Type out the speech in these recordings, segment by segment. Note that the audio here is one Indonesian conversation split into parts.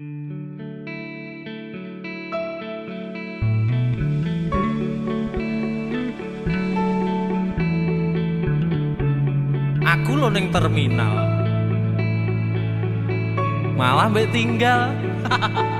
Aku lo neng terminal. Malah mbak tinggal.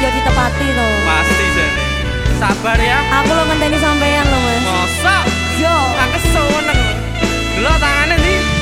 ya ditepati lo. Pasti jadi. Sabar ya. Aku lo ngenteni sampean lo mas. Masa? Yo. Aku seneng. Lo tangannya nih.